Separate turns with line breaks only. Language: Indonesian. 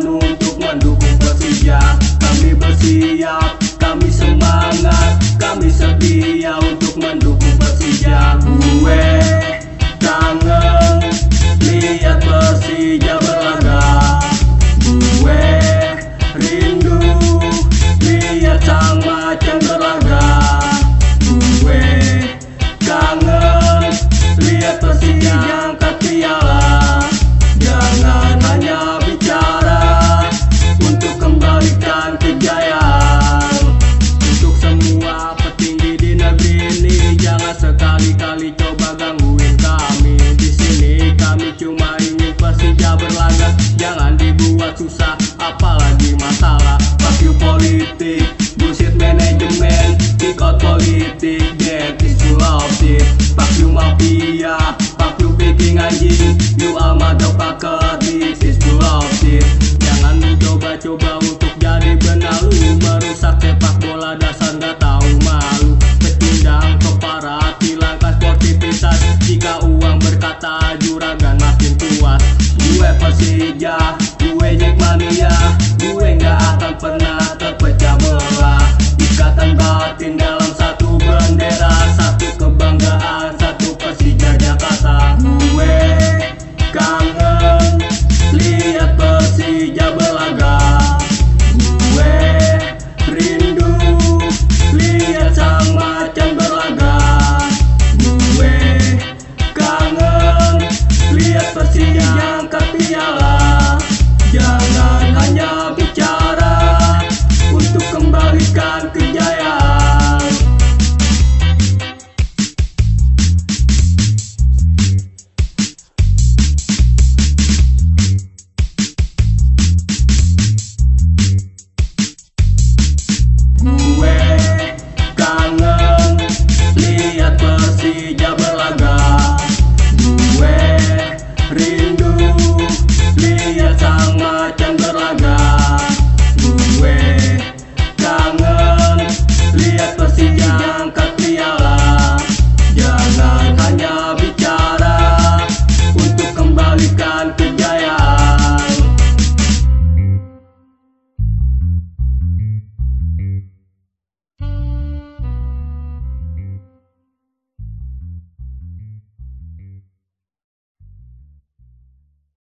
untuk mendukung Persija Kami bersiap, kami semangat, kami setia. Persija berlaga Jangan dibuat susah apalagi masalah. Pasti politik, bullshit manajemen